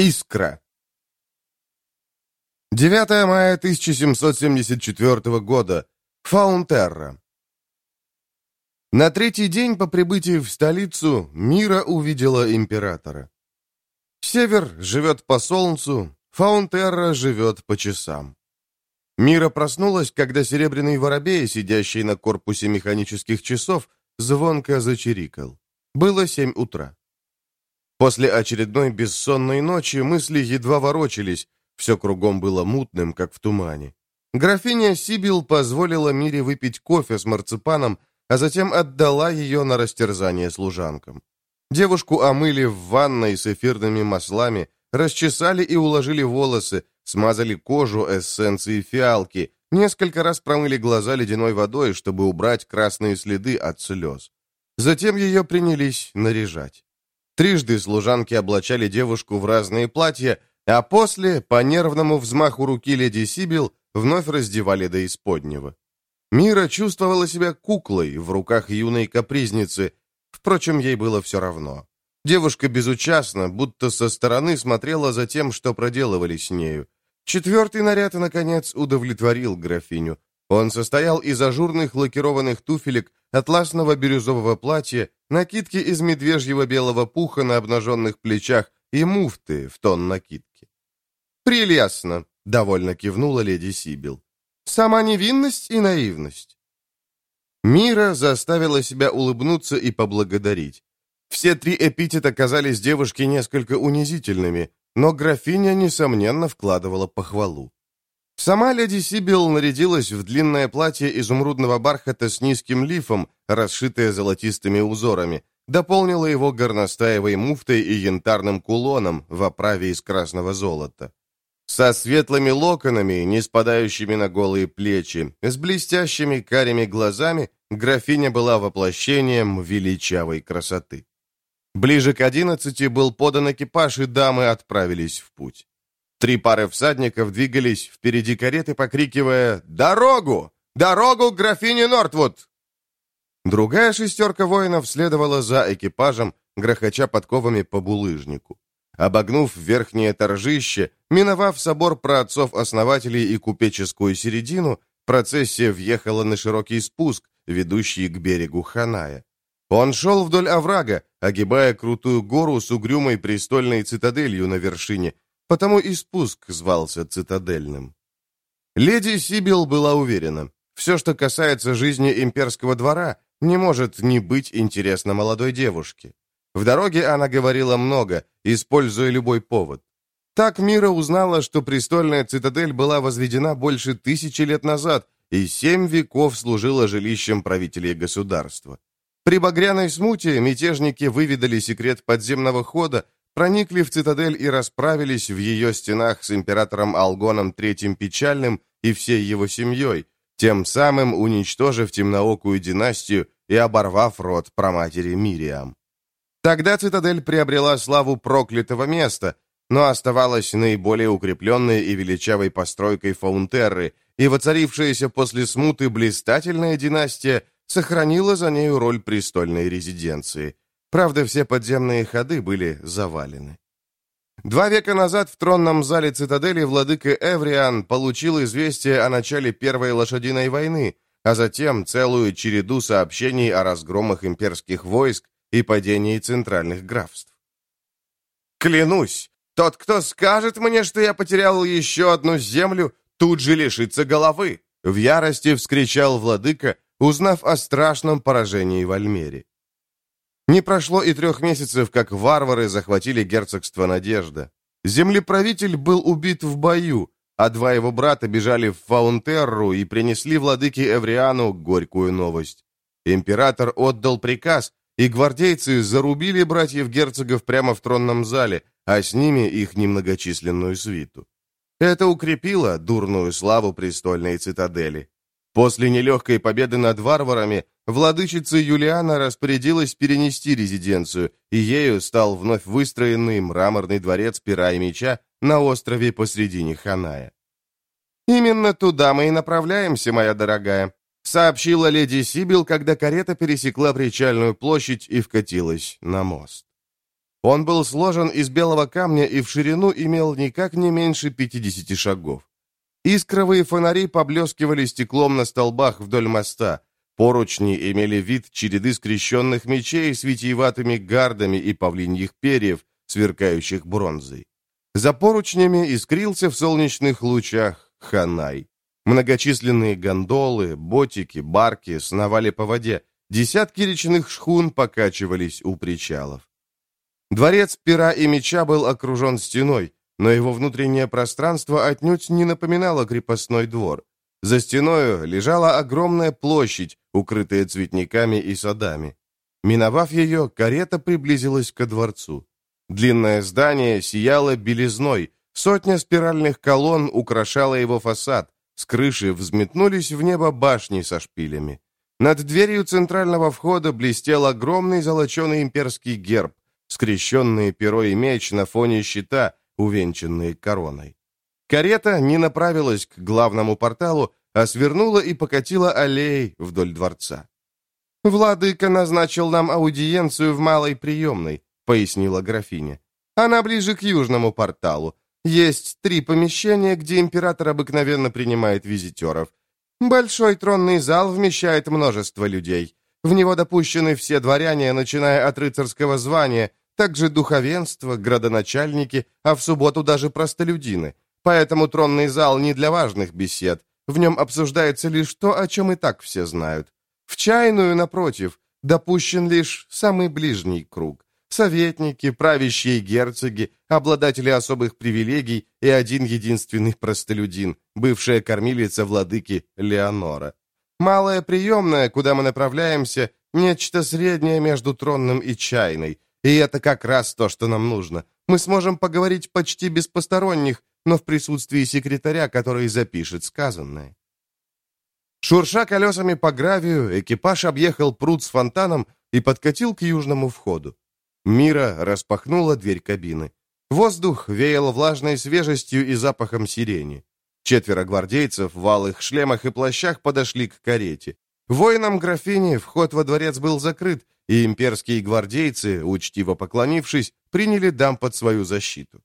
Искра. 9 мая 1774 года. Фаунтерра. На третий день по прибытии в столицу Мира увидела императора. Север живет по солнцу, Фаунтерра живет по часам. Мира проснулась, когда серебряный воробей, сидящий на корпусе механических часов, звонко зачирикал. Было семь утра. После очередной бессонной ночи мысли едва ворочались, все кругом было мутным, как в тумане. Графиня Сибил позволила Мире выпить кофе с марципаном, а затем отдала ее на растерзание служанкам. Девушку омыли в ванной с эфирными маслами, расчесали и уложили волосы, смазали кожу эссенцией фиалки, несколько раз промыли глаза ледяной водой, чтобы убрать красные следы от слез. Затем ее принялись наряжать. Трижды служанки облачали девушку в разные платья, а после, по нервному взмаху руки леди Сибил, вновь раздевали до исподнего. Мира чувствовала себя куклой в руках юной капризницы, впрочем, ей было все равно. Девушка безучастно, будто со стороны смотрела за тем, что проделывали с нею. Четвертый наряд, наконец, удовлетворил графиню. Он состоял из ажурных лакированных туфелек, атласного бирюзового платья, накидки из медвежьего белого пуха на обнаженных плечах и муфты в тон накидки. «Прелестно!» — довольно кивнула леди Сибил. «Сама невинность и наивность». Мира заставила себя улыбнуться и поблагодарить. Все три эпитета казались девушке несколько унизительными, но графиня, несомненно, вкладывала похвалу. Сама леди Сибил нарядилась в длинное платье изумрудного бархата с низким лифом, расшитое золотистыми узорами, дополнила его горностаевой муфтой и янтарным кулоном в оправе из красного золота. Со светлыми локонами, не спадающими на голые плечи, с блестящими карими глазами, графиня была воплощением величавой красоты. Ближе к одиннадцати был подан экипаж, и дамы отправились в путь. Три пары всадников двигались впереди кареты, покрикивая «Дорогу! Дорогу графине Нортвуд!» Другая шестерка воинов следовала за экипажем, грохоча подковами по булыжнику. Обогнув верхнее торжище, миновав собор праотцов-основателей и купеческую середину, процессия въехала на широкий спуск, ведущий к берегу Ханая. Он шел вдоль оврага, огибая крутую гору с угрюмой престольной цитаделью на вершине, Потому и спуск звался цитадельным. Леди Сибил была уверена, все, что касается жизни имперского двора, не может не быть интересно молодой девушке. В дороге она говорила много, используя любой повод. Так Мира узнала, что престольная цитадель была возведена больше тысячи лет назад и семь веков служила жилищем правителей государства. При багряной смуте мятежники выведали секрет подземного хода, проникли в цитадель и расправились в ее стенах с императором Алгоном Третьим Печальным и всей его семьей, тем самым уничтожив темноокую династию и оборвав род праматери Мириам. Тогда цитадель приобрела славу проклятого места, но оставалась наиболее укрепленной и величавой постройкой Фаунтерры, и воцарившаяся после смуты блистательная династия сохранила за нею роль престольной резиденции. Правда, все подземные ходы были завалены. Два века назад в тронном зале цитадели владыка Эвриан получил известие о начале Первой лошадиной войны, а затем целую череду сообщений о разгромах имперских войск и падении центральных графств. «Клянусь, тот, кто скажет мне, что я потерял еще одну землю, тут же лишится головы!» В ярости вскричал владыка, узнав о страшном поражении в Альмере. Не прошло и трех месяцев, как варвары захватили герцогство Надежда. Землеправитель был убит в бою, а два его брата бежали в Фаунтерру и принесли владыке Эвриану горькую новость. Император отдал приказ, и гвардейцы зарубили братьев-герцогов прямо в тронном зале, а с ними их немногочисленную свиту. Это укрепило дурную славу престольной цитадели. После нелегкой победы над варварами владычица Юлиана распорядилась перенести резиденцию, и ею стал вновь выстроенный мраморный дворец пера и меча на острове посредине Ханая. «Именно туда мы и направляемся, моя дорогая», сообщила леди Сибил, когда карета пересекла причальную площадь и вкатилась на мост. Он был сложен из белого камня и в ширину имел никак не меньше 50 шагов. Искровые фонари поблескивали стеклом на столбах вдоль моста. Поручни имели вид череды скрещенных мечей с витиеватыми гардами и павлиньих перьев, сверкающих бронзой. За поручнями искрился в солнечных лучах Ханай. Многочисленные гондолы, ботики, барки сновали по воде, десятки речных шхун покачивались у причалов. Дворец пера и меча был окружен стеной, но его внутреннее пространство отнюдь не напоминало крепостной двор. За стеною лежала огромная площадь, укрытая цветниками и садами. Миновав ее, карета приблизилась ко дворцу. Длинное здание сияло белизной, сотня спиральных колонн украшала его фасад, с крыши взметнулись в небо башни со шпилями. Над дверью центрального входа блестел огромный золоченый имперский герб, скрещенные перо и меч на фоне щита, увенчанные короной. Карета не направилась к главному порталу, а свернула и покатила аллеей вдоль дворца. «Владыка назначил нам аудиенцию в малой приемной», — пояснила графиня. «Она ближе к южному порталу. Есть три помещения, где император обыкновенно принимает визитеров. Большой тронный зал вмещает множество людей. В него допущены все дворяне, начиная от рыцарского звания, также духовенство, градоначальники, а в субботу даже простолюдины. Поэтому тронный зал не для важных бесед. В нем обсуждается лишь то, о чем и так все знают. В чайную, напротив, допущен лишь самый ближний круг. Советники, правящие герцоги, обладатели особых привилегий и один единственный простолюдин, бывшая кормилица владыки Леонора. Малая приемная, куда мы направляемся, нечто среднее между тронным и чайной – и это как раз то, что нам нужно. Мы сможем поговорить почти без посторонних, но в присутствии секретаря, который запишет сказанное. Шурша колесами по гравию, экипаж объехал пруд с фонтаном и подкатил к южному входу. Мира распахнула дверь кабины. Воздух веял влажной свежестью и запахом сирени. Четверо гвардейцев в алых шлемах и плащах подошли к карете. Воинам графини вход во дворец был закрыт, и имперские гвардейцы, учтиво поклонившись, приняли дам под свою защиту.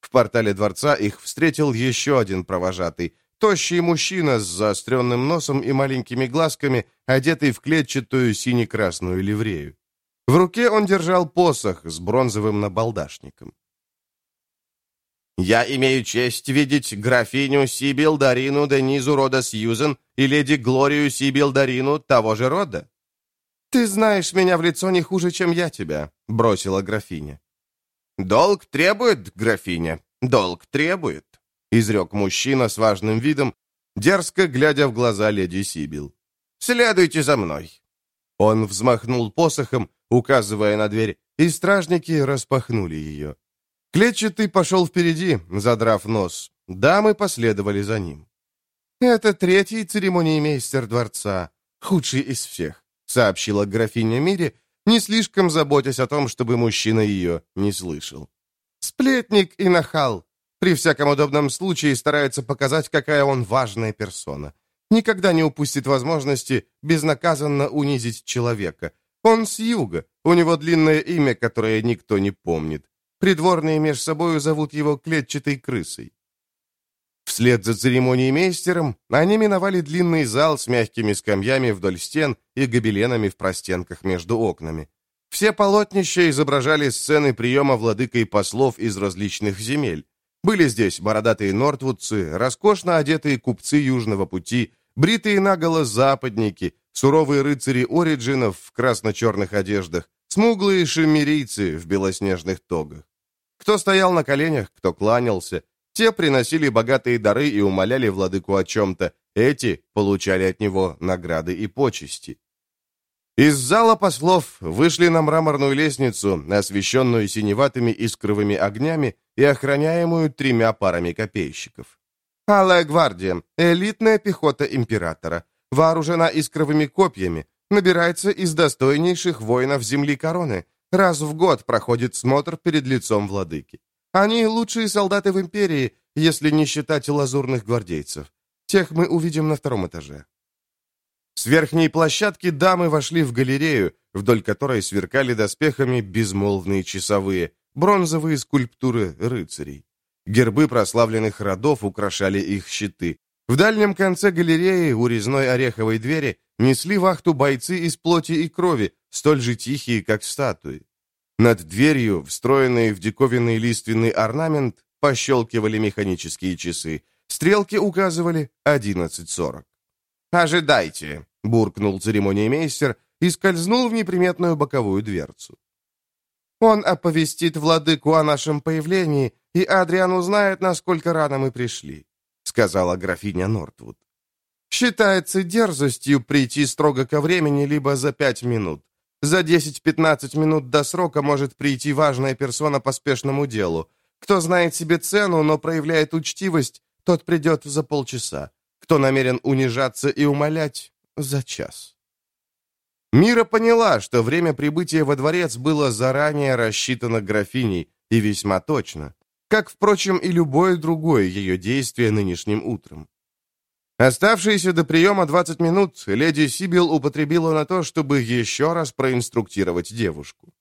В портале дворца их встретил еще один провожатый, тощий мужчина с заостренным носом и маленькими глазками, одетый в клетчатую сине-красную ливрею. В руке он держал посох с бронзовым набалдашником. «Я имею честь видеть графиню Сибил Дарину Денизу рода Сьюзен и леди Глорию Сибил Дарину того же рода», «Ты знаешь меня в лицо не хуже, чем я тебя», — бросила графиня. «Долг требует, графиня, долг требует», — изрек мужчина с важным видом, дерзко глядя в глаза леди Сибил. «Следуйте за мной». Он взмахнул посохом, указывая на дверь, и стражники распахнули ее. Клетчатый пошел впереди, задрав нос. Дамы последовали за ним. «Это третий церемониймейстер дворца, худший из всех сообщила графиня Мире, не слишком заботясь о том, чтобы мужчина ее не слышал. «Сплетник и нахал. При всяком удобном случае старается показать, какая он важная персона. Никогда не упустит возможности безнаказанно унизить человека. Он с юга, у него длинное имя, которое никто не помнит. Придворные между собою зовут его клетчатой крысой. Вслед за церемонией мейстером они миновали длинный зал с мягкими скамьями вдоль стен и гобеленами в простенках между окнами. Все полотнища изображали сцены приема владыкой послов из различных земель. Были здесь бородатые нортвудцы, роскошно одетые купцы Южного пути, бритые наголо западники, суровые рыцари Ориджинов в красно-черных одеждах, смуглые шемерийцы в белоснежных тогах. Кто стоял на коленях, кто кланялся, те приносили богатые дары и умоляли владыку о чем-то, эти получали от него награды и почести. Из зала послов вышли на мраморную лестницу, освещенную синеватыми искровыми огнями и охраняемую тремя парами копейщиков. Алая гвардия, элитная пехота императора, вооружена искровыми копьями, набирается из достойнейших воинов земли короны. Раз в год проходит смотр перед лицом владыки. Они лучшие солдаты в империи, если не считать лазурных гвардейцев. Тех мы увидим на втором этаже. С верхней площадки дамы вошли в галерею, вдоль которой сверкали доспехами безмолвные часовые, бронзовые скульптуры рыцарей. Гербы прославленных родов украшали их щиты. В дальнем конце галереи у резной ореховой двери несли вахту бойцы из плоти и крови, столь же тихие, как статуи. Над дверью, встроенные в диковинный лиственный орнамент, пощелкивали механические часы. Стрелки указывали 11.40. «Ожидайте», — буркнул церемониймейстер и скользнул в неприметную боковую дверцу. «Он оповестит владыку о нашем появлении, и Адриан узнает, насколько рано мы пришли», — сказала графиня Нортвуд. «Считается дерзостью прийти строго ко времени либо за пять минут. За 10-15 минут до срока может прийти важная персона по спешному делу. Кто знает себе цену, но проявляет учтивость, тот придет за полчаса. Кто намерен унижаться и умолять, за час. Мира поняла, что время прибытия во дворец было заранее рассчитано графиней, и весьма точно, как, впрочем, и любое другое ее действие нынешним утром. Оставшиеся до приема 20 минут леди Сибил употребила на то, чтобы еще раз проинструктировать девушку.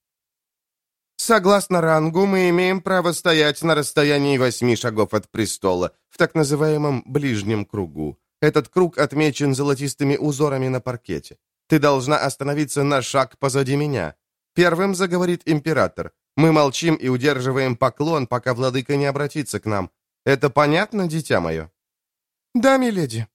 Согласно рангу, мы имеем право стоять на расстоянии восьми шагов от престола, в так называемом ближнем кругу. Этот круг отмечен золотистыми узорами на паркете. Ты должна остановиться на шаг позади меня. Первым заговорит император. Мы молчим и удерживаем поклон, пока владыка не обратится к нам. Это понятно, дитя мое?» «Да, миледи».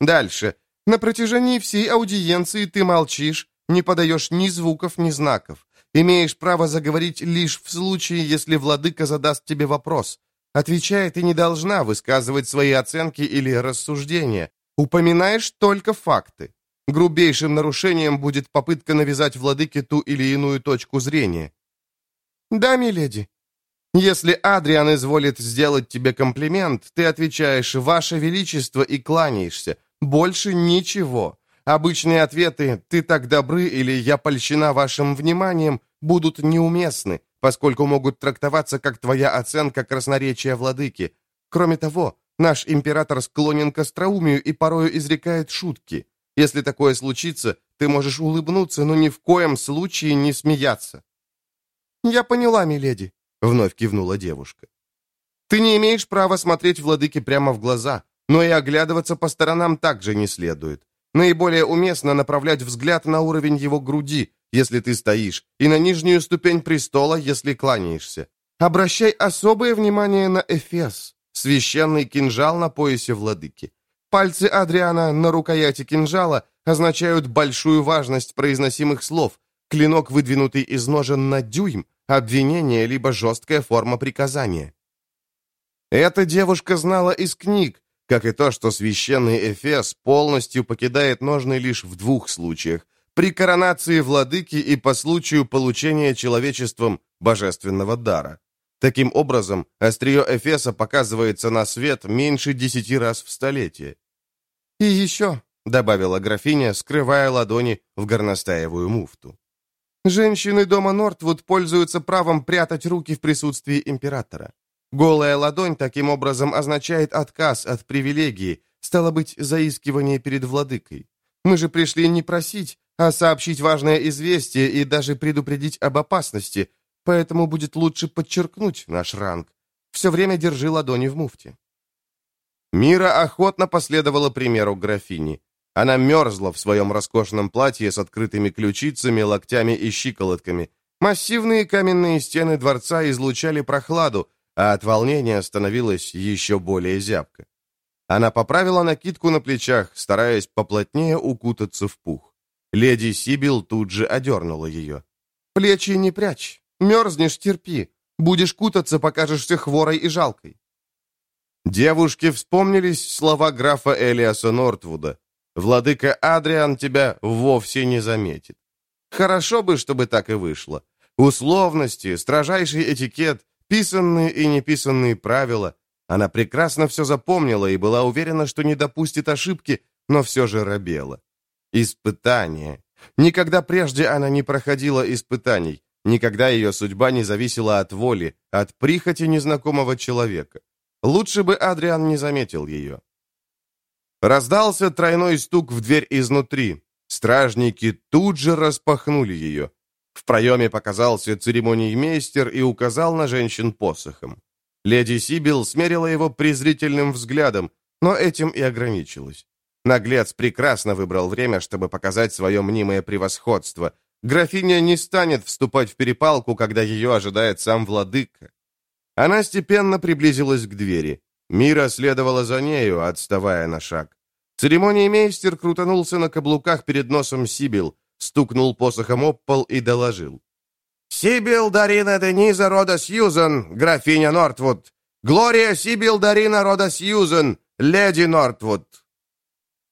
«Дальше. На протяжении всей аудиенции ты молчишь, не подаешь ни звуков, ни знаков. Имеешь право заговорить лишь в случае, если владыка задаст тебе вопрос. Отвечая, ты не должна высказывать свои оценки или рассуждения. Упоминаешь только факты. Грубейшим нарушением будет попытка навязать владыке ту или иную точку зрения. Да, миледи. Если Адриан изволит сделать тебе комплимент, ты отвечаешь «Ваше Величество» и кланяешься. Больше ничего. Обычные ответы «ты так добры» или «я польщена вашим вниманием» будут неуместны, поскольку могут трактоваться как твоя оценка красноречия владыки. Кроме того, наш император склонен к остроумию и порою изрекает шутки. Если такое случится, ты можешь улыбнуться, но ни в коем случае не смеяться». «Я поняла, миледи», — вновь кивнула девушка. «Ты не имеешь права смотреть владыке прямо в глаза, но и оглядываться по сторонам также не следует. Наиболее уместно направлять взгляд на уровень его груди, если ты стоишь, и на нижнюю ступень престола, если кланяешься. Обращай особое внимание на Эфес, священный кинжал на поясе владыки. Пальцы Адриана на рукояти кинжала означают большую важность произносимых слов. Клинок, выдвинутый из ножен на дюйм, обвинение либо жесткая форма приказания. Эта девушка знала из книг, как и то, что священный Эфес полностью покидает ножны лишь в двух случаях – при коронации владыки и по случаю получения человечеством божественного дара. Таким образом, острие Эфеса показывается на свет меньше десяти раз в столетие. «И еще», — добавила графиня, скрывая ладони в горностаевую муфту. «Женщины дома Нортвуд пользуются правом прятать руки в присутствии императора. Голая ладонь таким образом означает отказ от привилегии, стало быть, заискивание перед владыкой. Мы же пришли не просить, а сообщить важное известие и даже предупредить об опасности, поэтому будет лучше подчеркнуть наш ранг. Все время держи ладони в муфте». Мира охотно последовала примеру графини. Она мерзла в своем роскошном платье с открытыми ключицами, локтями и щиколотками. Массивные каменные стены дворца излучали прохладу, а от волнения становилась еще более зябко. Она поправила накидку на плечах, стараясь поплотнее укутаться в пух. Леди Сибил тут же одернула ее. «Плечи не прячь, мерзнешь, терпи. Будешь кутаться, покажешься хворой и жалкой». Девушке вспомнились слова графа Элиаса Нортвуда. «Владыка Адриан тебя вовсе не заметит». Хорошо бы, чтобы так и вышло. Условности, строжайший этикет, Писанные и неписанные правила. Она прекрасно все запомнила и была уверена, что не допустит ошибки, но все же робела. Испытание. Никогда прежде она не проходила испытаний. Никогда ее судьба не зависела от воли, от прихоти незнакомого человека. Лучше бы Адриан не заметил ее. Раздался тройной стук в дверь изнутри. Стражники тут же распахнули ее. В проеме показался церемониймейстер и указал на женщин посохом. Леди Сибил смерила его презрительным взглядом, но этим и ограничилась. Наглец прекрасно выбрал время, чтобы показать свое мнимое превосходство. Графиня не станет вступать в перепалку, когда ее ожидает сам владыка. Она степенно приблизилась к двери. Мира следовала за нею, отставая на шаг. Церемониймейстер крутанулся на каблуках перед носом Сибил, стукнул посохом об пол и доложил. «Сибил Дарина Дениза рода Сьюзен, графиня Нортвуд! Глория Сибил Дарина рода Сьюзен, леди Нортвуд!»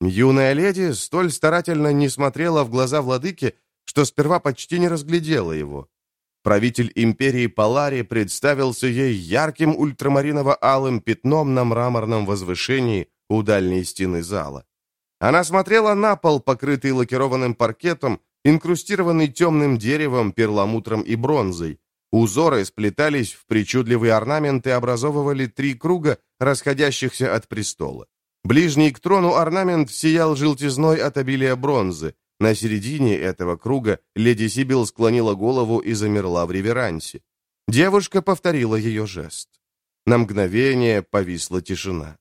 Юная леди столь старательно не смотрела в глаза владыки, что сперва почти не разглядела его. Правитель империи Палари представился ей ярким ультрамариново-алым пятном на мраморном возвышении у дальней стены зала. Она смотрела на пол, покрытый лакированным паркетом, инкрустированный темным деревом, перламутром и бронзой. Узоры сплетались в причудливые орнаменты и образовывали три круга, расходящихся от престола. Ближний к трону орнамент сиял желтизной от обилия бронзы. На середине этого круга леди Сибил склонила голову и замерла в реверансе. Девушка повторила ее жест. На мгновение повисла тишина.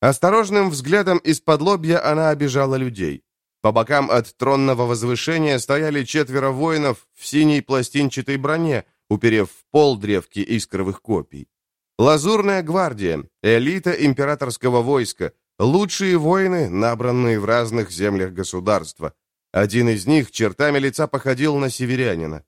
Осторожным взглядом из-под лобья она обижала людей. По бокам от тронного возвышения стояли четверо воинов в синей пластинчатой броне, уперев в пол древки искровых копий. Лазурная гвардия, элита императорского войска, лучшие воины, набранные в разных землях государства. Один из них чертами лица походил на северянина.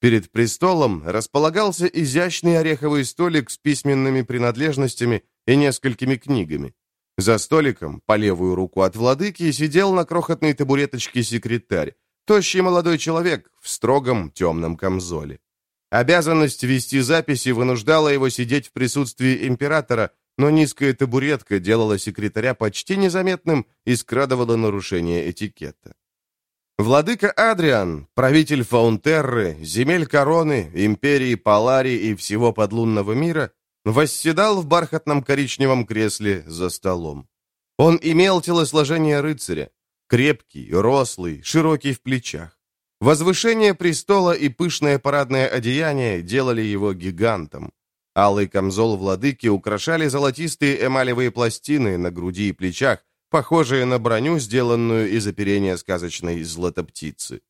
Перед престолом располагался изящный ореховый столик с письменными принадлежностями и несколькими книгами. За столиком, по левую руку от владыки, сидел на крохотной табуреточке секретарь, тощий молодой человек в строгом темном камзоле. Обязанность вести записи вынуждала его сидеть в присутствии императора, но низкая табуретка делала секретаря почти незаметным и скрадывала нарушение этикета. Владыка Адриан, правитель Фаунтерры, земель короны, империи Палари и всего подлунного мира, восседал в бархатном коричневом кресле за столом. Он имел телосложение рыцаря, крепкий, рослый, широкий в плечах. Возвышение престола и пышное парадное одеяние делали его гигантом. Алый камзол владыки украшали золотистые эмалевые пластины на груди и плечах, похожие на броню, сделанную из оперения сказочной златоптицы.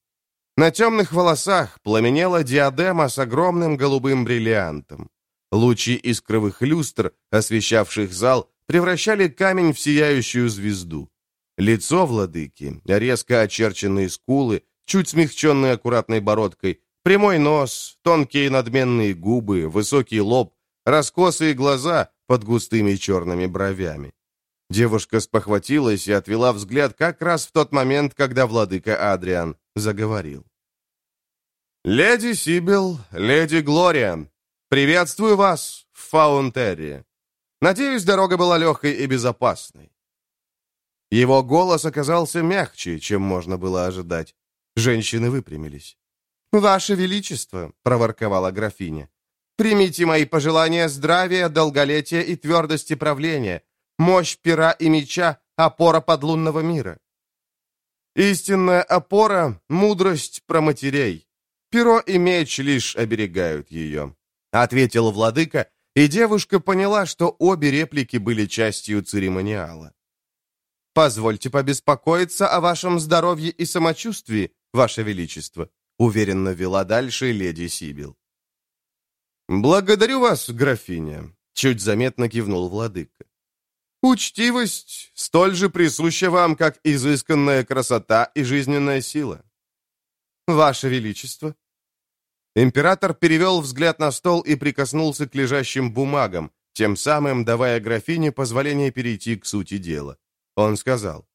На темных волосах пламенела диадема с огромным голубым бриллиантом. Лучи искровых люстр, освещавших зал, превращали камень в сияющую звезду. Лицо владыки, резко очерченные скулы, чуть смягченный аккуратной бородкой, прямой нос, тонкие надменные губы, высокий лоб, раскосые глаза под густыми черными бровями. Девушка спохватилась и отвела взгляд как раз в тот момент, когда владыка Адриан заговорил. «Леди Сибил, леди Глория, приветствую вас в Фаунтерре. Надеюсь, дорога была легкой и безопасной». Его голос оказался мягче, чем можно было ожидать. Женщины выпрямились. «Ваше Величество!» — проворковала графиня. «Примите мои пожелания здравия, долголетия и твердости правления. Мощь пера и меча — опора подлунного мира». «Истинная опора — мудрость проматерей. Перо и меч лишь оберегают ее», — ответил владыка, и девушка поняла, что обе реплики были частью церемониала. «Позвольте побеспокоиться о вашем здоровье и самочувствии, Ваше Величество», — уверенно вела дальше леди Сибил. «Благодарю вас, графиня», — чуть заметно кивнул владыка. «Учтивость столь же присуща вам, как изысканная красота и жизненная сила». «Ваше Величество». Император перевел взгляд на стол и прикоснулся к лежащим бумагам, тем самым давая графине позволение перейти к сути дела. Он сказал,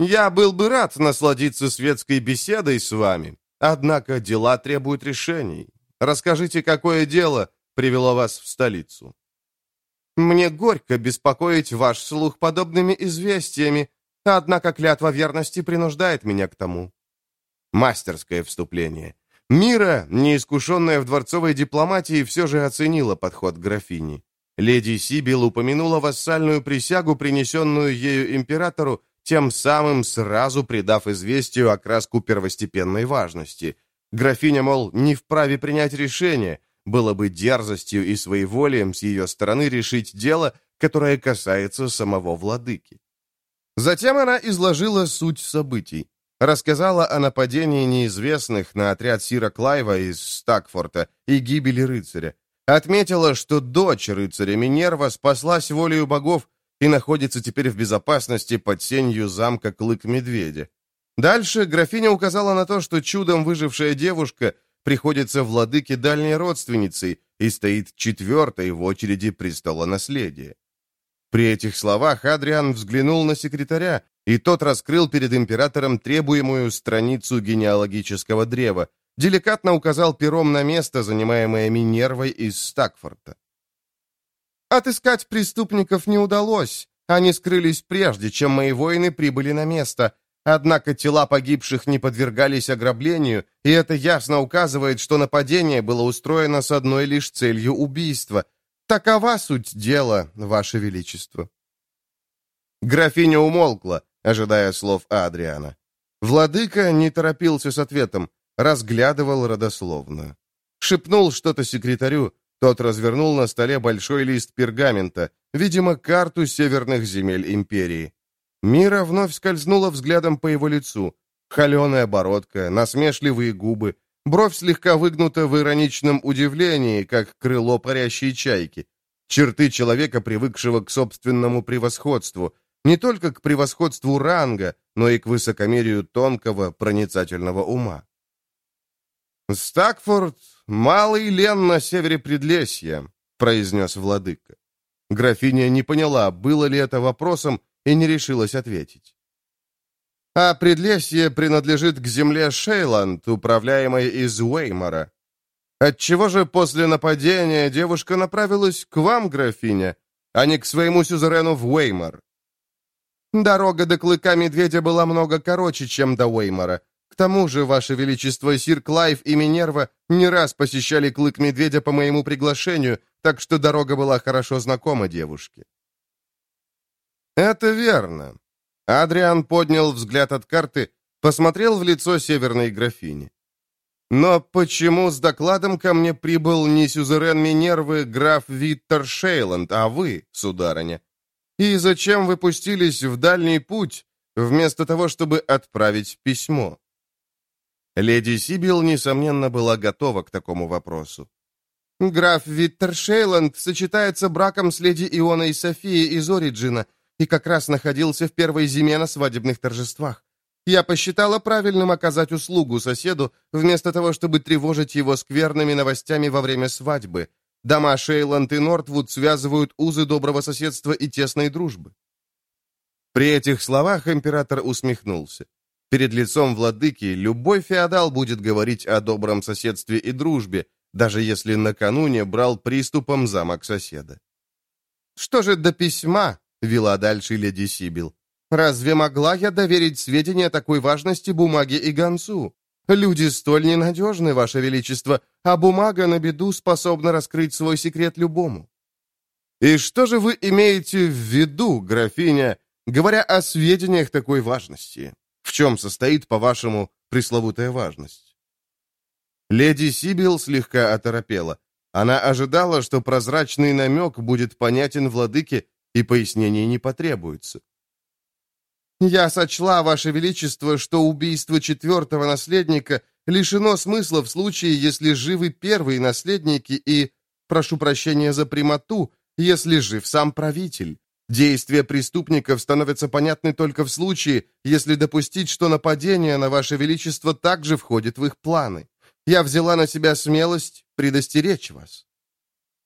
я был бы рад насладиться светской беседой с вами, однако дела требуют решений. Расскажите, какое дело привело вас в столицу?» «Мне горько беспокоить ваш слух подобными известиями, однако клятва верности принуждает меня к тому». Мастерское вступление. Мира, неискушенная в дворцовой дипломатии, все же оценила подход графини. Леди Сибил упомянула вассальную присягу, принесенную ею императору, тем самым сразу придав известию окраску первостепенной важности. Графиня, мол, не вправе принять решение, было бы дерзостью и своеволием с ее стороны решить дело, которое касается самого владыки. Затем она изложила суть событий. Рассказала о нападении неизвестных на отряд Сира Клайва из Стакфорта и гибели рыцаря. Отметила, что дочь рыцаря Минерва спаслась волею богов и находится теперь в безопасности под сенью замка Клык-Медведя. Дальше графиня указала на то, что чудом выжившая девушка приходится владыке дальней родственницей и стоит четвертой в очереди престола наследия. При этих словах Адриан взглянул на секретаря, и тот раскрыл перед императором требуемую страницу генеалогического древа, деликатно указал пером на место, занимаемое Минервой из Стакфорта. «Отыскать преступников не удалось. Они скрылись прежде, чем мои воины прибыли на место. Однако тела погибших не подвергались ограблению, и это ясно указывает, что нападение было устроено с одной лишь целью убийства. Такова суть дела, Ваше Величество». Графиня умолкла, ожидая слов Адриана. Владыка не торопился с ответом, разглядывал родословно. Шепнул что-то секретарю, тот развернул на столе большой лист пергамента, видимо, карту северных земель империи. Мира вновь скользнула взглядом по его лицу. Холеная бородка, насмешливые губы, бровь слегка выгнута в ироничном удивлении, как крыло парящей чайки. Черты человека, привыкшего к собственному превосходству, не только к превосходству ранга, но и к высокомерию тонкого, проницательного ума. «Стакфорд — малый лен на севере Предлесья», — произнес владыка. Графиня не поняла, было ли это вопросом, и не решилась ответить. «А Предлесье принадлежит к земле Шейланд, управляемой из Уэймора. Отчего же после нападения девушка направилась к вам, графиня, а не к своему сюзерену в Уэймор?» Дорога до Клыка Медведя была много короче, чем до Уэймора. К тому же, Ваше Величество, Сир Клайв и Минерва не раз посещали Клык Медведя по моему приглашению, так что дорога была хорошо знакома девушке. Это верно. Адриан поднял взгляд от карты, посмотрел в лицо северной графини. Но почему с докладом ко мне прибыл не сюзерен Минервы граф Виттер Шейланд, а вы, сударыня? И зачем вы пустились в дальний путь, вместо того, чтобы отправить письмо?» Леди Сибил, несомненно, была готова к такому вопросу. «Граф Виттершейланд сочетается браком с леди Ионой Софией из Ориджина и как раз находился в первой зиме на свадебных торжествах. Я посчитала правильным оказать услугу соседу, вместо того, чтобы тревожить его скверными новостями во время свадьбы, Дома Шейланд и Нортвуд связывают узы доброго соседства и тесной дружбы. При этих словах император усмехнулся. Перед лицом владыки любой феодал будет говорить о добром соседстве и дружбе, даже если накануне брал приступом замок соседа. «Что же до письма?» — вела дальше леди Сибил. «Разве могла я доверить сведения такой важности бумаге и гонцу? Люди столь ненадежны, Ваше Величество, а бумага на беду способна раскрыть свой секрет любому. И что же вы имеете в виду, графиня, говоря о сведениях такой важности? В чем состоит, по-вашему, пресловутая важность? Леди Сибил слегка оторопела. Она ожидала, что прозрачный намек будет понятен владыке, и пояснений не потребуется. Я сочла, Ваше Величество, что убийство четвертого наследника лишено смысла в случае, если живы первые наследники и, прошу прощения за прямоту, если жив сам правитель. Действия преступников становятся понятны только в случае, если допустить, что нападение на Ваше Величество также входит в их планы. Я взяла на себя смелость предостеречь вас».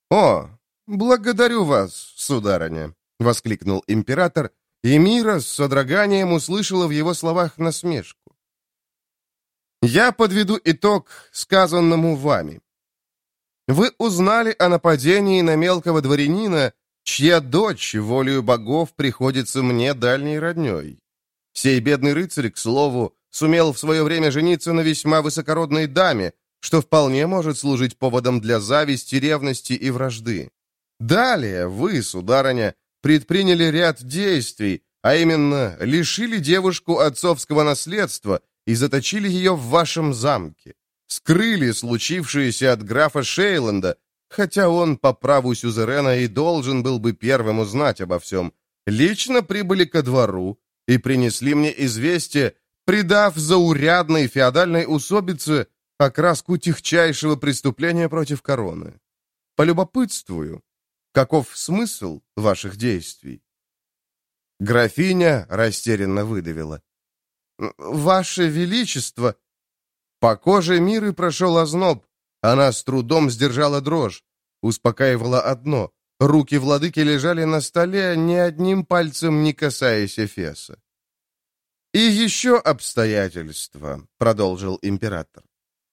«О, благодарю вас, сударыня», — воскликнул император, и Мира с содроганием услышала в его словах насмешку. «Я подведу итог сказанному вами. Вы узнали о нападении на мелкого дворянина, чья дочь, волею богов, приходится мне дальней родней. Сей бедный рыцарь, к слову, сумел в свое время жениться на весьма высокородной даме, что вполне может служить поводом для зависти, ревности и вражды. Далее вы, сударыня, предприняли ряд действий, а именно лишили девушку отцовского наследства и заточили ее в вашем замке. скрыли случившееся от графа Шейланда, хотя он по праву сюзерена и должен был бы первым узнать обо всем, лично прибыли ко двору и принесли мне известие, придав заурядной феодальной усобице окраску тихчайшего преступления против короны. Полюбопытствую, каков смысл ваших действий? Графиня растерянно выдавила. «Ваше Величество!» По коже Миры прошел озноб. Она с трудом сдержала дрожь. Успокаивала одно. Руки владыки лежали на столе, ни одним пальцем не касаясь Эфеса. «И еще обстоятельства», — продолжил император.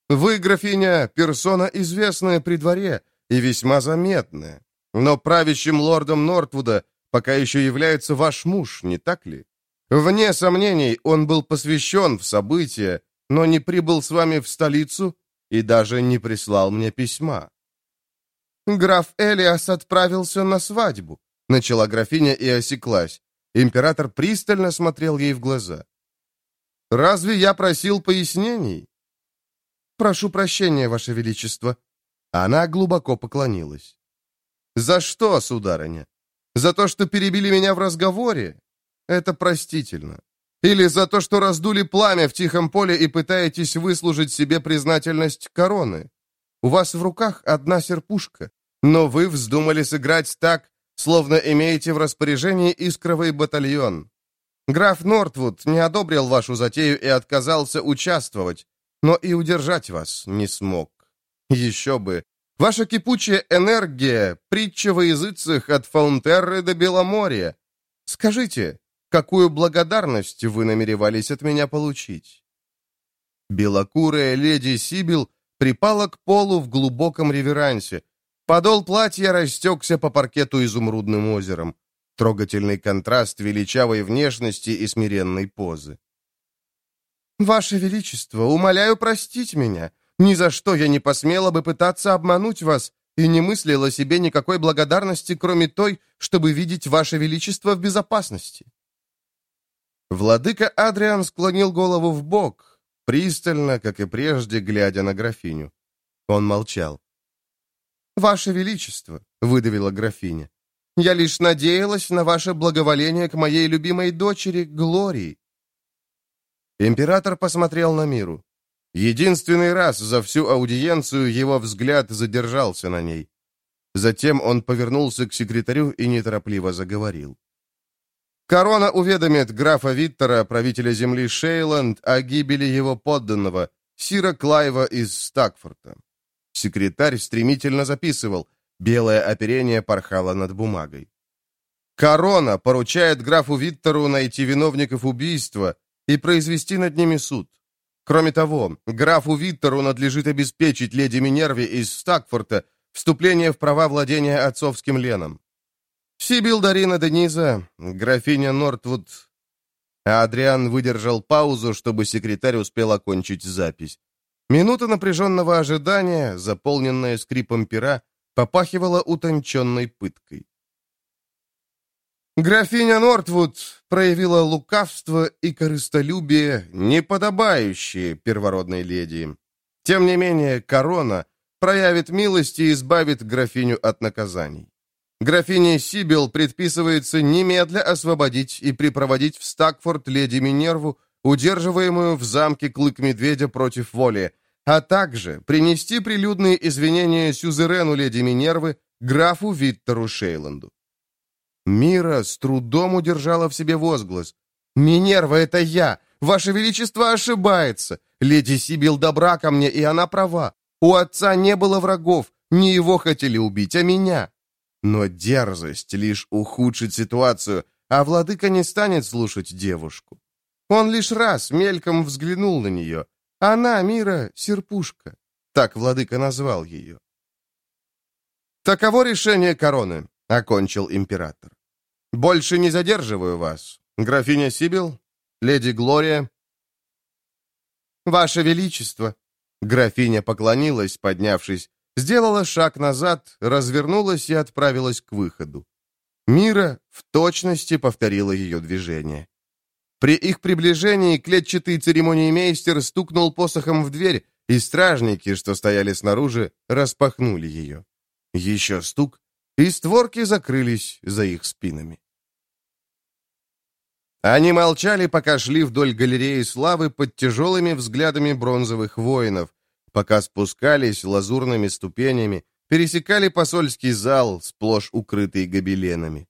«Вы, графиня, персона известная при дворе и весьма заметная, но правящим лордом Нортвуда пока еще является ваш муж, не так ли? Вне сомнений, он был посвящен в события, но не прибыл с вами в столицу и даже не прислал мне письма. «Граф Элиас отправился на свадьбу», — начала графиня и осеклась. Император пристально смотрел ей в глаза. «Разве я просил пояснений?» «Прошу прощения, Ваше Величество». Она глубоко поклонилась. «За что, сударыня? За то, что перебили меня в разговоре? Это простительно. Или за то, что раздули пламя в тихом поле и пытаетесь выслужить себе признательность короны? У вас в руках одна серпушка, но вы вздумали сыграть так, словно имеете в распоряжении искровый батальон. Граф Нортвуд не одобрил вашу затею и отказался участвовать, но и удержать вас не смог. Еще бы. Ваша кипучая энергия, притча во языцах от Фаунтерры до Беломорья. Скажите, какую благодарность вы намеревались от меня получить?» Белокурая леди Сибил припала к полу в глубоком реверансе. Подол платья растекся по паркету изумрудным озером. Трогательный контраст величавой внешности и смиренной позы. «Ваше Величество, умоляю простить меня. Ни за что я не посмела бы пытаться обмануть вас и не мыслила себе никакой благодарности, кроме той, чтобы видеть Ваше Величество в безопасности». Владыка Адриан склонил голову в бок, пристально, как и прежде, глядя на графиню. Он молчал. «Ваше Величество», — выдавила графиня, — «я лишь надеялась на ваше благоволение к моей любимой дочери Глории». Император посмотрел на миру. Единственный раз за всю аудиенцию его взгляд задержался на ней. Затем он повернулся к секретарю и неторопливо заговорил. Корона уведомит графа Виттера, правителя земли Шейланд, о гибели его подданного, Сира Клайва из Стакфорта. Секретарь стремительно записывал. Белое оперение порхало над бумагой. Корона поручает графу Виттеру найти виновников убийства и произвести над ними суд. Кроме того, графу Виттеру надлежит обеспечить леди Минерве из Стакфорта вступление в права владения отцовским леном. Сибил Дарина Дениза, графиня Нортвуд. Адриан выдержал паузу, чтобы секретарь успел окончить запись. Минута напряженного ожидания, заполненная скрипом пера, попахивала утонченной пыткой. Графиня Нортвуд проявила лукавство и корыстолюбие, неподобающие первородной леди. Тем не менее, корона проявит милость и избавит графиню от наказаний. Графине Сибил предписывается немедля освободить и припроводить в Стакфорд леди Минерву, удерживаемую в замке Клык Медведя против воли, а также принести прилюдные извинения сюзерену леди Минервы, графу Виттеру Шейланду. Мира с трудом удержала в себе возглас. «Минерва, это я! Ваше Величество ошибается! Леди Сибил добра ко мне, и она права. У отца не было врагов, не его хотели убить, а меня. Но дерзость лишь ухудшит ситуацию, а владыка не станет слушать девушку. Он лишь раз мельком взглянул на нее. Она, Мира, серпушка. Так владыка назвал ее. «Таково решение короны», — окончил император. «Больше не задерживаю вас. Графиня Сибил? Леди Глория?» «Ваше Величество!» Графиня поклонилась, поднявшись, сделала шаг назад, развернулась и отправилась к выходу. Мира в точности повторила ее движение. При их приближении клетчатый церемониймейстер стукнул посохом в дверь, и стражники, что стояли снаружи, распахнули ее. Еще стук, и створки закрылись за их спинами. Они молчали, пока шли вдоль галереи славы под тяжелыми взглядами бронзовых воинов, пока спускались лазурными ступенями, пересекали посольский зал, сплошь укрытый гобеленами.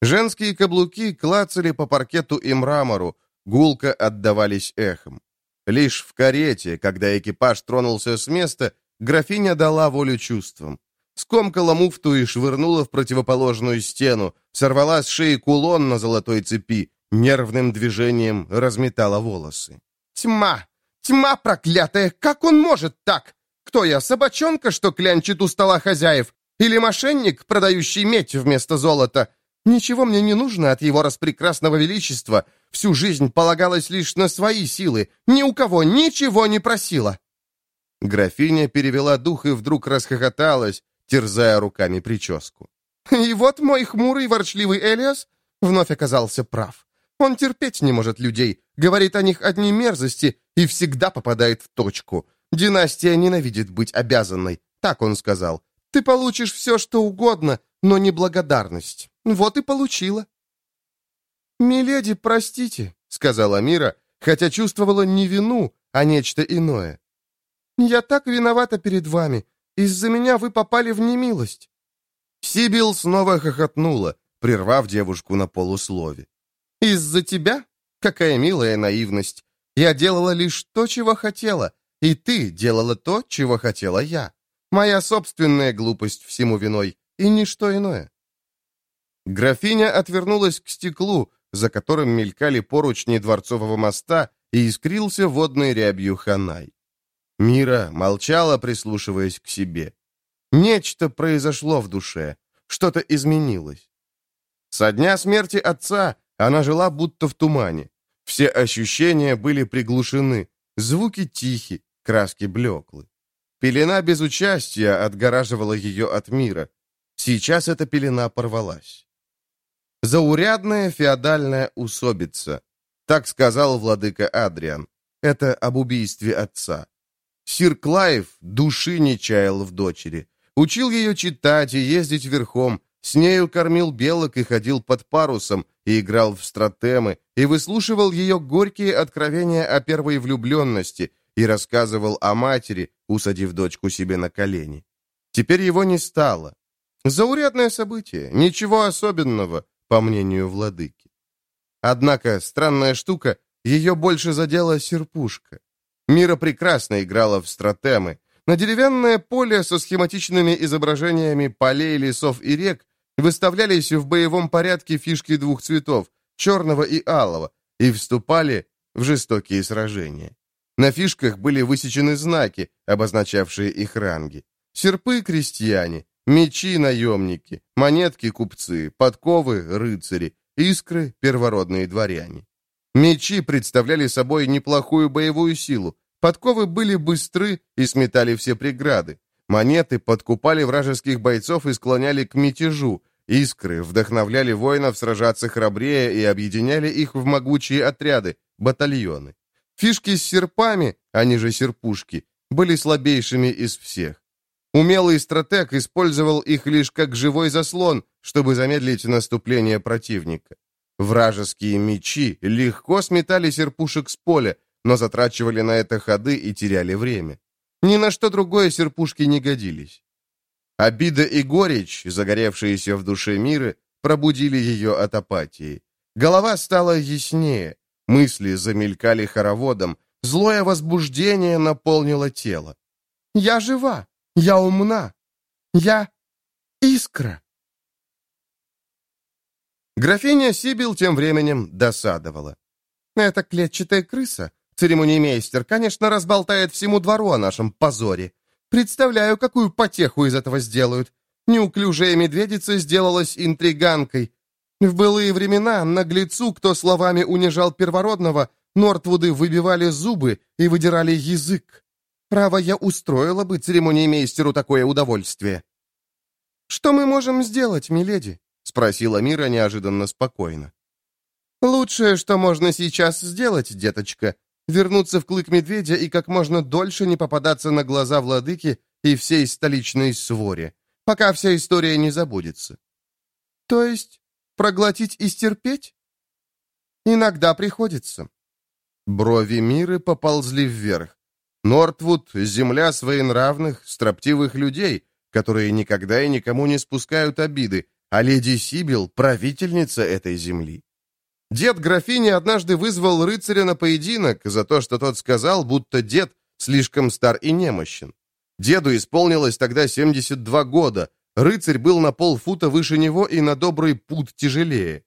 Женские каблуки клацали по паркету и мрамору, гулко отдавались эхом. Лишь в карете, когда экипаж тронулся с места, графиня дала волю чувствам. Скомкала муфту и швырнула в противоположную стену, сорвала с шеи кулон на золотой цепи, нервным движением разметала волосы. «Тьма! Тьма проклятая! Как он может так? Кто я, собачонка, что клянчит у стола хозяев? Или мошенник, продающий медь вместо золота? Ничего мне не нужно от его распрекрасного величества. Всю жизнь полагалась лишь на свои силы. Ни у кого ничего не просила». Графиня перевела дух и вдруг расхохоталась, терзая руками прическу. «И вот мой хмурый ворчливый Элиас вновь оказался прав. Он терпеть не может людей, говорит о них одни мерзости и всегда попадает в точку. Династия ненавидит быть обязанной, так он сказал. Ты получишь все, что угодно, но не благодарность. Вот и получила. «Миледи, простите», — сказала Мира, хотя чувствовала не вину, а нечто иное. «Я так виновата перед вами. Из-за меня вы попали в немилость». Сибил снова хохотнула, прервав девушку на полуслове. «Из-за тебя? Какая милая наивность! Я делала лишь то, чего хотела, и ты делала то, чего хотела я. Моя собственная глупость всему виной, и ничто иное». Графиня отвернулась к стеклу, за которым мелькали поручни дворцового моста, и искрился водной рябью Ханай. Мира молчала, прислушиваясь к себе. Нечто произошло в душе, что-то изменилось. Со дня смерти отца она жила будто в тумане. Все ощущения были приглушены, звуки тихи, краски блеклы. Пелена безучастия отгораживала ее от мира. Сейчас эта пелена порвалась. Заурядная феодальная усобица. Так сказал владыка Адриан. Это об убийстве отца. Сир Клайв души не чаял в дочери. Учил ее читать и ездить верхом, с нею кормил белок и ходил под парусом, и играл в стратемы, и выслушивал ее горькие откровения о первой влюбленности, и рассказывал о матери, усадив дочку себе на колени. Теперь его не стало. Заурядное событие, ничего особенного, по мнению владыки. Однако, странная штука, ее больше задела серпушка. Мира прекрасно играла в стратемы. На деревянное поле со схематичными изображениями полей, лесов и рек Выставлялись в боевом порядке фишки двух цветов, черного и алого, и вступали в жестокие сражения. На фишках были высечены знаки, обозначавшие их ранги. Серпы — крестьяне, мечи — наемники, монетки — купцы, подковы — рыцари, искры — первородные дворяне. Мечи представляли собой неплохую боевую силу, подковы были быстры и сметали все преграды, монеты подкупали вражеских бойцов и склоняли к мятежу, Искры вдохновляли воинов сражаться храбрее и объединяли их в могучие отряды, батальоны. Фишки с серпами, они же серпушки, были слабейшими из всех. Умелый стратег использовал их лишь как живой заслон, чтобы замедлить наступление противника. Вражеские мечи легко сметали серпушек с поля, но затрачивали на это ходы и теряли время. Ни на что другое серпушки не годились. Обида и горечь, загоревшиеся в душе мира, пробудили ее от апатии. Голова стала яснее, мысли замелькали хороводом, злое возбуждение наполнило тело. «Я жива! Я умна! Я искра!» Графиня Сибил тем временем досадовала. «Эта клетчатая крыса, церемониймейстер, конечно, разболтает всему двору о нашем позоре. Представляю, какую потеху из этого сделают. Неуклюжая медведица сделалась интриганкой. В былые времена наглецу, кто словами унижал первородного, Нортвуды выбивали зубы и выдирали язык. Право, я устроила бы церемониймейстеру такое удовольствие. «Что мы можем сделать, миледи?» — спросила Мира неожиданно спокойно. «Лучшее, что можно сейчас сделать, деточка, вернуться в клык медведя и как можно дольше не попадаться на глаза владыки и всей столичной своре, пока вся история не забудется. То есть проглотить и стерпеть? Иногда приходится. Брови Миры поползли вверх. Нортвуд — земля своенравных, строптивых людей, которые никогда и никому не спускают обиды, а леди Сибил — правительница этой земли. Дед графини однажды вызвал рыцаря на поединок за то, что тот сказал, будто дед слишком стар и немощен. Деду исполнилось тогда 72 года, рыцарь был на полфута выше него и на добрый пут тяжелее.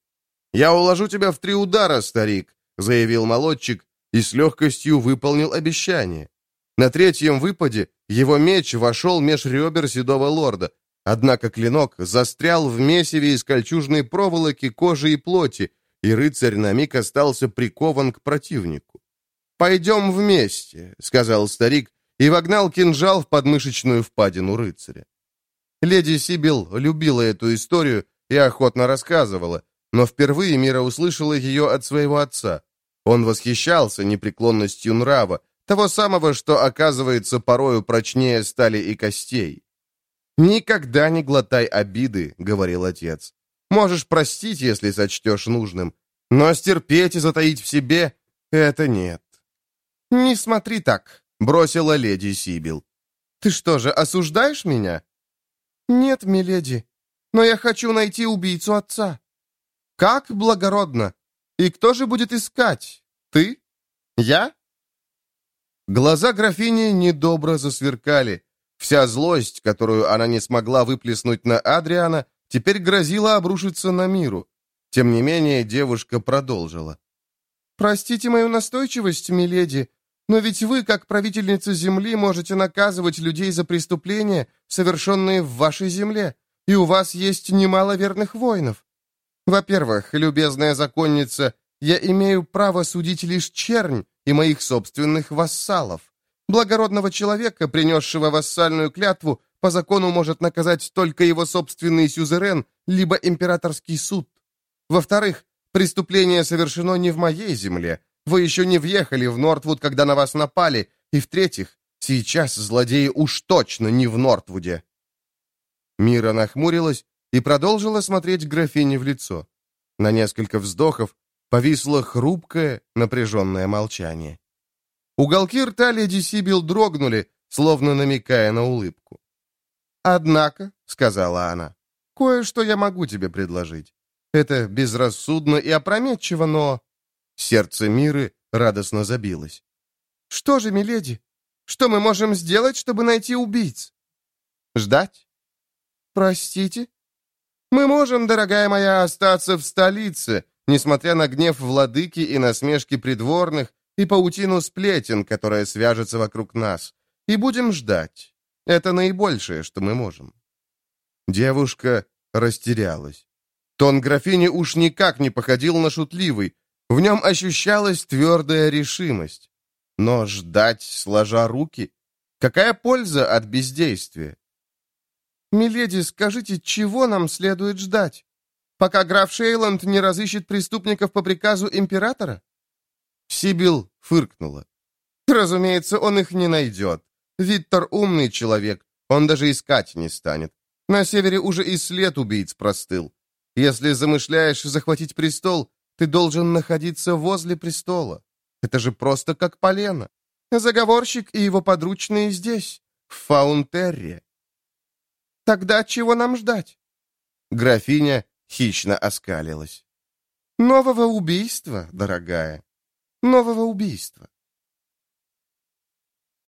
«Я уложу тебя в три удара, старик», — заявил молодчик и с легкостью выполнил обещание. На третьем выпаде его меч вошел меж ребер седого лорда, однако клинок застрял в месиве из кольчужной проволоки, кожи и плоти, и рыцарь на миг остался прикован к противнику. «Пойдем вместе», — сказал старик, и вогнал кинжал в подмышечную впадину рыцаря. Леди Сибил любила эту историю и охотно рассказывала, но впервые Мира услышала ее от своего отца. Он восхищался непреклонностью нрава, того самого, что оказывается порою прочнее стали и костей. «Никогда не глотай обиды», — говорил отец. Можешь простить, если сочтешь нужным, но стерпеть и затаить в себе — это нет. «Не смотри так», — бросила леди Сибил. «Ты что же, осуждаешь меня?» «Нет, миледи, но я хочу найти убийцу отца». «Как благородно! И кто же будет искать? Ты? Я?» Глаза графини недобро засверкали. Вся злость, которую она не смогла выплеснуть на Адриана, теперь грозила обрушиться на миру. Тем не менее, девушка продолжила. «Простите мою настойчивость, миледи, но ведь вы, как правительница земли, можете наказывать людей за преступления, совершенные в вашей земле, и у вас есть немало верных воинов. Во-первых, любезная законница, я имею право судить лишь чернь и моих собственных вассалов. Благородного человека, принесшего вассальную клятву, по закону может наказать только его собственный сюзерен, либо императорский суд. Во-вторых, преступление совершено не в моей земле. Вы еще не въехали в Нортвуд, когда на вас напали. И в-третьих, сейчас злодеи уж точно не в Нортвуде. Мира нахмурилась и продолжила смотреть графине в лицо. На несколько вздохов повисло хрупкое, напряженное молчание. Уголки рта леди Сибил дрогнули, словно намекая на улыбку. «Однако», — сказала она, — «кое-что я могу тебе предложить. Это безрассудно и опрометчиво, но...» Сердце Миры радостно забилось. «Что же, миледи, что мы можем сделать, чтобы найти убийц?» «Ждать?» «Простите?» «Мы можем, дорогая моя, остаться в столице, несмотря на гнев владыки и насмешки придворных, и паутину сплетен, которая свяжется вокруг нас, и будем ждать. Это наибольшее, что мы можем». Девушка растерялась. Тон графини уж никак не походил на шутливый. В нем ощущалась твердая решимость. Но ждать, сложа руки? Какая польза от бездействия? «Миледи, скажите, чего нам следует ждать? Пока граф Шейланд не разыщет преступников по приказу императора?» Сибил фыркнула. «Разумеется, он их не найдет. Виктор умный человек, он даже искать не станет. На севере уже и след убийц простыл. Если замышляешь захватить престол, ты должен находиться возле престола. Это же просто как полено. Заговорщик и его подручные здесь, в Фаунтерре. Тогда чего нам ждать? Графиня хищно оскалилась. Нового убийства, дорогая. Нового убийства.